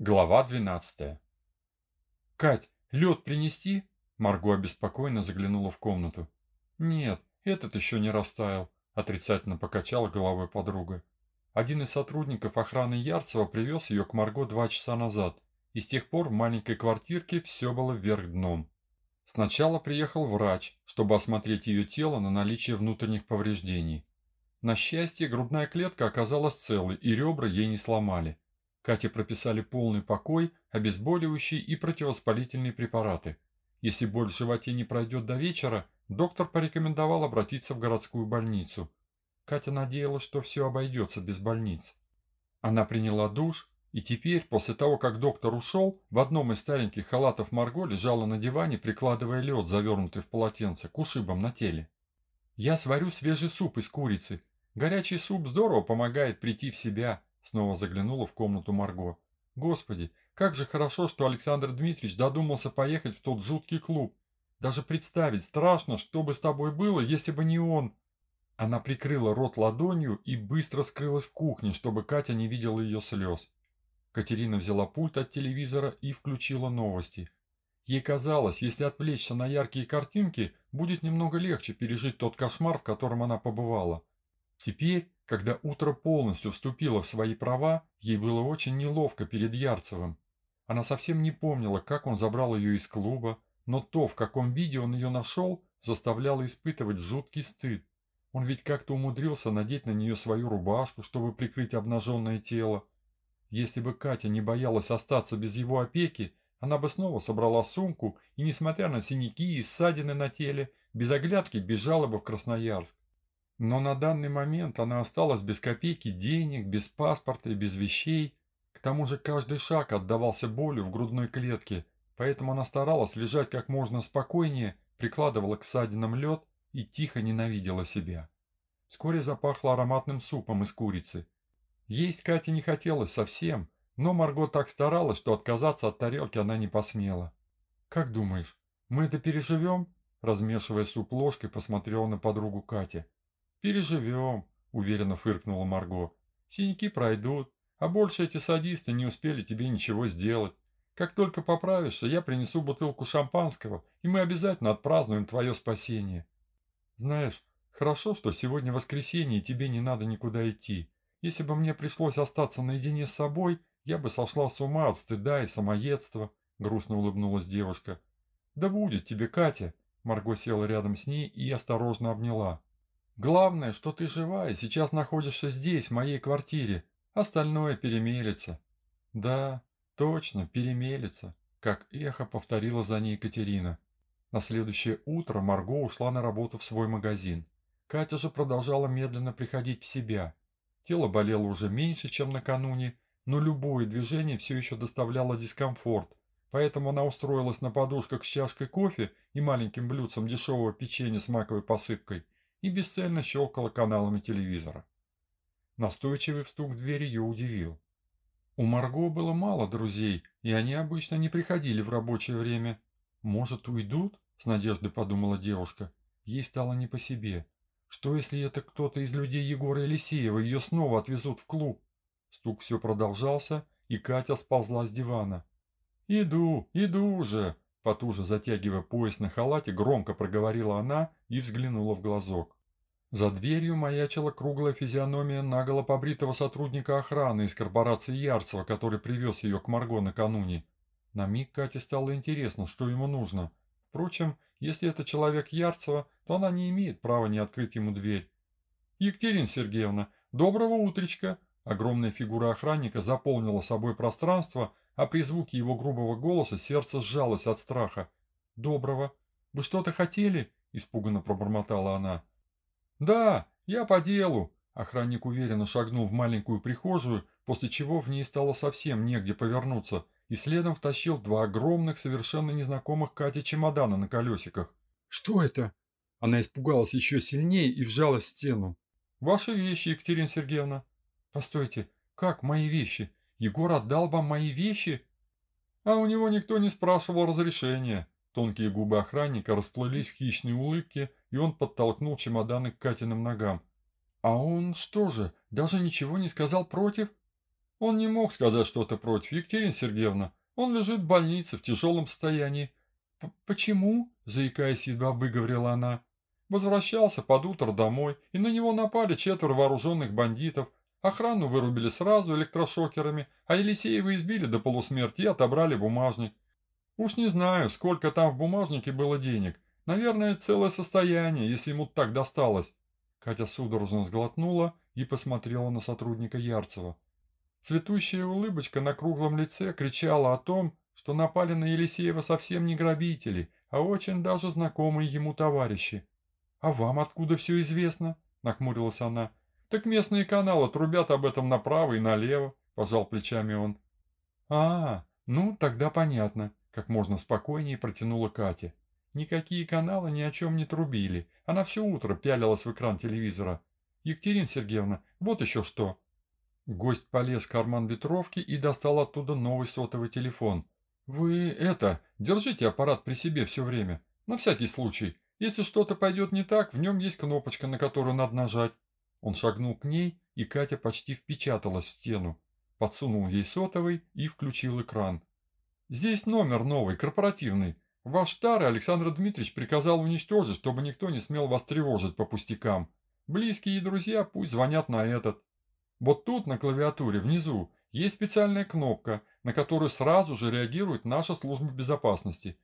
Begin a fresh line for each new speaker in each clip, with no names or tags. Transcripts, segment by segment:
Глава 12 «Кать, лед принести?» Марго обеспокоенно заглянула в комнату. «Нет, этот еще не растаял», – отрицательно покачала головой подруга. Один из сотрудников охраны Ярцева привез ее к Марго два часа назад, и с тех пор в маленькой квартирке все было вверх дном. Сначала приехал врач, чтобы осмотреть ее тело на наличие внутренних повреждений. На счастье, грудная клетка оказалась целой, и ребра ей не сломали. Кате прописали полный покой, обезболивающие и противовоспалительные препараты. Если боль в животе не пройдет до вечера, доктор порекомендовал обратиться в городскую больницу. Катя надеялась, что все обойдется без больниц. Она приняла душ, и теперь, после того, как доктор ушел, в одном из стареньких халатов Марго лежала на диване, прикладывая лед, завернутый в полотенце, к ушибам на теле. «Я сварю свежий суп из курицы. Горячий суп здорово помогает прийти в себя», Снова заглянула в комнату Марго. Господи, как же хорошо, что Александр Дмитриевич додумался поехать в тот жуткий клуб. Даже представить страшно, что бы с тобой было, если бы не он. Она прикрыла рот ладонью и быстро скрылась в кухне, чтобы Катя не видела ее слез. Катерина взяла пульт от телевизора и включила новости. Ей казалось, если отвлечься на яркие картинки, будет немного легче пережить тот кошмар, в котором она побывала. Теперь, когда утро полностью вступило в свои права, ей было очень неловко перед Ярцевым. Она совсем не помнила, как он забрал ее из клуба, но то, в каком виде он ее нашел, заставляло испытывать жуткий стыд. Он ведь как-то умудрился надеть на нее свою рубашку, чтобы прикрыть обнаженное тело. Если бы Катя не боялась остаться без его опеки, она бы снова собрала сумку и, несмотря на синяки и ссадины на теле, без оглядки бежала бы в Красноярск. Но на данный момент она осталась без копейки денег, без паспорта и без вещей. К тому же каждый шаг отдавался болью в грудной клетке, поэтому она старалась лежать как можно спокойнее, прикладывала к ссадинам лед и тихо ненавидела себя. Вскоре запахло ароматным супом из курицы. Есть Кате не хотелось совсем, но Марго так старалась, что отказаться от тарелки она не посмела. «Как думаешь, мы это переживем?» Размешивая суп ложкой, посмотрела на подругу Катя. «Переживем», – уверенно фыркнула Марго. «Синяки пройдут, а больше эти садисты не успели тебе ничего сделать. Как только поправишься, я принесу бутылку шампанского, и мы обязательно отпразднуем твое спасение. Знаешь, хорошо, что сегодня воскресенье, и тебе не надо никуда идти. Если бы мне пришлось остаться наедине с собой, я бы сошла с ума от стыда и самоедства», – грустно улыбнулась девушка. «Да будет тебе, Катя!» Марго села рядом с ней и осторожно обняла. Главное, что ты жива и сейчас находишься здесь, в моей квартире. Остальное перемелется. Да, точно, перемелется, как эхо повторила за ней Екатерина. На следующее утро Марго ушла на работу в свой магазин. Катя же продолжала медленно приходить в себя. Тело болело уже меньше, чем накануне, но любое движение все еще доставляло дискомфорт, поэтому она устроилась на подушках с чашкой кофе и маленьким блюдцем дешевого печенья с маковой посыпкой – и бесцельно щелкала каналами телевизора. Настойчивый стук в дверь ее удивил. У Марго было мало друзей, и они обычно не приходили в рабочее время. «Может, уйдут?» – с надеждой подумала девушка. Ей стало не по себе. Что, если это кто-то из людей Егора Елисеева, ее снова отвезут в клуб? Стук все продолжался, и Катя сползла с дивана. «Иду, иду уже!» Потуже затягивая пояс на халате, громко проговорила она и взглянула в глазок. За дверью маячила круглая физиономия наголо побритого сотрудника охраны из корпорации Ярцева, который привез ее к Марго накануне. На миг Кате стало интересно, что ему нужно. Впрочем, если это человек Ярцева, то она не имеет права не открыть ему дверь. «Екатерина Сергеевна, доброго утречка!» Огромная фигура охранника заполнила собой пространство, а при звуке его грубого голоса сердце сжалось от страха. «Доброго. Вы что-то хотели?» – испуганно пробормотала она. «Да, я по делу», – охранник уверенно шагнул в маленькую прихожую, после чего в ней стало совсем негде повернуться, и следом втащил два огромных, совершенно незнакомых Кате чемодана на колесиках. «Что это?» Она испугалась еще сильнее и вжалась в стену. «Ваши вещи, Екатерина Сергеевна». «Постойте, как мои вещи? Егор отдал вам мои вещи?» «А у него никто не спрашивал разрешения». Тонкие губы охранника расплылись в хищной улыбке, и он подтолкнул чемоданы к Катиным ногам. «А он что же, даже ничего не сказал против?» Он не мог сказать что-то против, Екатерина Сергеевна. Он лежит в больнице в тяжелом состоянии. «Почему?» – заикаясь, едва выговорила она. Возвращался под утро домой, и на него напали четверо вооруженных бандитов. Охрану вырубили сразу электрошокерами, а Елисеева избили до полусмерти и отобрали бумажник. Уж не знаю, сколько там в бумажнике было денег. Наверное, целое состояние, если ему так досталось. Катя судорожно сглотнула и посмотрела на сотрудника Ярцева. Цветущая улыбочка на круглом лице кричала о том, что напали на Елисеева совсем не грабители, а очень даже знакомые ему товарищи. «А вам откуда все известно?» – нахмурилась она. «Так местные каналы трубят об этом направо и налево», – пожал плечами он. «А, ну тогда понятно», – как можно спокойнее протянула Катя. Никакие каналы ни о чем не трубили. Она все утро пялилась в экран телевизора. «Екатерина Сергеевна, вот еще что». Гость полез в карман ветровки и достал оттуда новый сотовый телефон. «Вы это, держите аппарат при себе все время, на всякий случай. Если что-то пойдет не так, в нем есть кнопочка, на которую надо нажать». Он шагнул к ней, и Катя почти впечаталась в стену. Подсунул ей сотовый и включил экран. «Здесь номер новый, корпоративный. Ваш старый Александр Дмитриевич приказал уничтожить, чтобы никто не смел вас тревожить по пустякам. Близкие и друзья пусть звонят на этот. Вот тут на клавиатуре внизу есть специальная кнопка, на которую сразу же реагирует наша служба безопасности.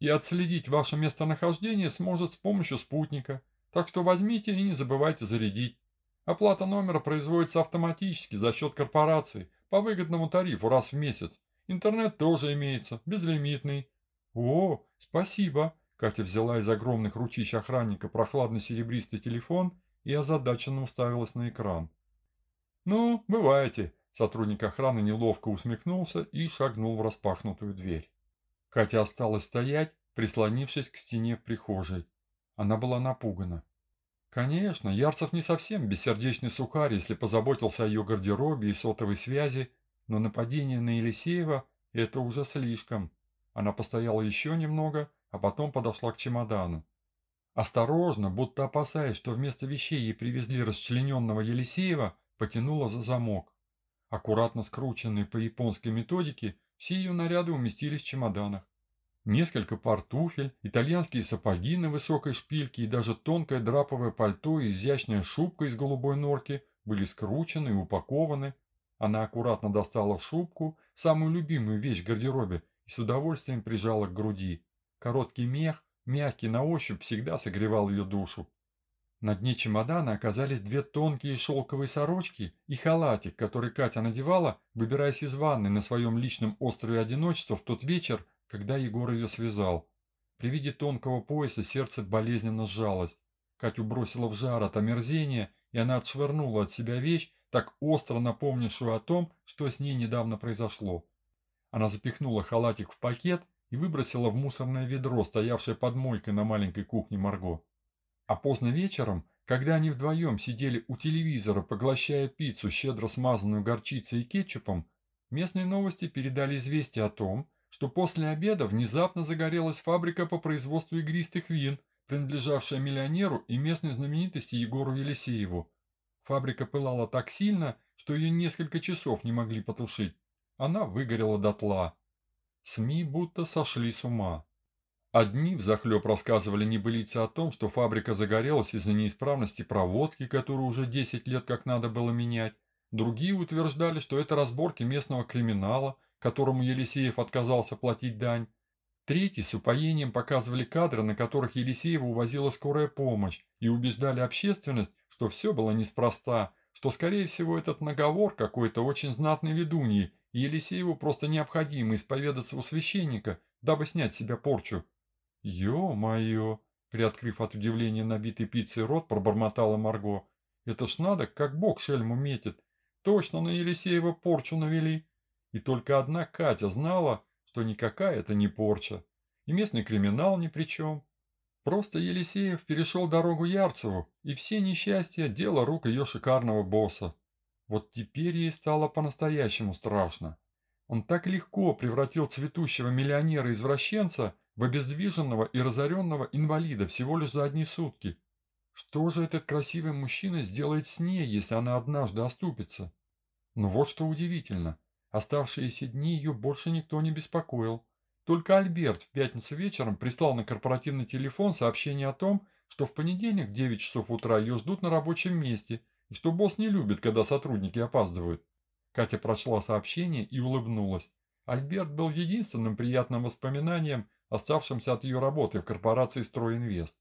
И отследить ваше местонахождение сможет с помощью спутника. Так что возьмите и не забывайте зарядить. Оплата номера производится автоматически за счет корпорации по выгодному тарифу раз в месяц. Интернет тоже имеется, безлимитный. «О, спасибо!» Катя взяла из огромных ручищ охранника прохладный серебристый телефон и озадаченно уставилась на экран. «Ну, бывайте!» Сотрудник охраны неловко усмехнулся и шагнул в распахнутую дверь. Катя осталась стоять, прислонившись к стене в прихожей. Она была напугана. Конечно, Ярцев не совсем бессердечный сухарь, если позаботился о ее гардеробе и сотовой связи, но нападение на Елисеева – это уже слишком. Она постояла еще немного, а потом подошла к чемодану. Осторожно, будто опасаясь, что вместо вещей ей привезли расчлененного Елисеева, потянула за замок. Аккуратно скрученные по японской методике, все ее наряды уместились в чемоданах. Несколько пар туфель, итальянские сапоги на высокой шпильке и даже тонкое драповое пальто и изящная шубка из голубой норки были скручены и упакованы. Она аккуратно достала шубку, самую любимую вещь в гардеробе, и с удовольствием прижала к груди. Короткий мех, мягкий на ощупь, всегда согревал ее душу. На дне чемодана оказались две тонкие шелковые сорочки и халатик, который Катя надевала, выбираясь из ванны на своем личном острове одиночества в тот вечер, когда Егор ее связал. При виде тонкого пояса сердце болезненно сжалось. Катю бросила в жар от омерзения, и она отшвырнула от себя вещь, так остро напомнившую о том, что с ней недавно произошло. Она запихнула халатик в пакет и выбросила в мусорное ведро, стоявшее под мойкой на маленькой кухне Марго. А поздно вечером, когда они вдвоем сидели у телевизора, поглощая пиццу, щедро смазанную горчицей и кетчупом, местные новости передали известие о том, что после обеда внезапно загорелась фабрика по производству игристых вин, принадлежавшая миллионеру и местной знаменитости Егору Елисееву. Фабрика пылала так сильно, что ее несколько часов не могли потушить. Она выгорела дотла. СМИ будто сошли с ума. Одни взахлеб рассказывали небылицы о том, что фабрика загорелась из-за неисправности проводки, которую уже 10 лет как надо было менять. Другие утверждали, что это разборки местного криминала, которому Елисеев отказался платить дань. Третьи с упоением показывали кадры, на которых Елисеева увозила скорая помощь, и убеждали общественность, что все было неспроста, что, скорее всего, этот наговор какой-то очень знатной ведуньи, и Елисееву просто необходимо исповедаться у священника, дабы снять с себя порчу. «Ё-моё!» – приоткрыв от удивления набитый пиццей рот, пробормотала Марго. «Это ж надо, как бог шельму метит. Точно на Елисеева порчу навели!» И только одна Катя знала, что никакая это не порча. И местный криминал ни при чем. Просто Елисеев перешел дорогу Ярцеву, и все несчастья – дело рук ее шикарного босса. Вот теперь ей стало по-настоящему страшно. Он так легко превратил цветущего миллионера-извращенца в обездвиженного и разоренного инвалида всего лишь за одни сутки. Что же этот красивый мужчина сделает с ней, если она однажды оступится? Но вот что удивительно. Оставшиеся дни ее больше никто не беспокоил. Только Альберт в пятницу вечером прислал на корпоративный телефон сообщение о том, что в понедельник в 9 часов утра ее ждут на рабочем месте, и что босс не любит, когда сотрудники опаздывают. Катя прочла сообщение и улыбнулась. Альберт был единственным приятным воспоминанием, оставшимся от ее работы в корпорации «Стройинвест».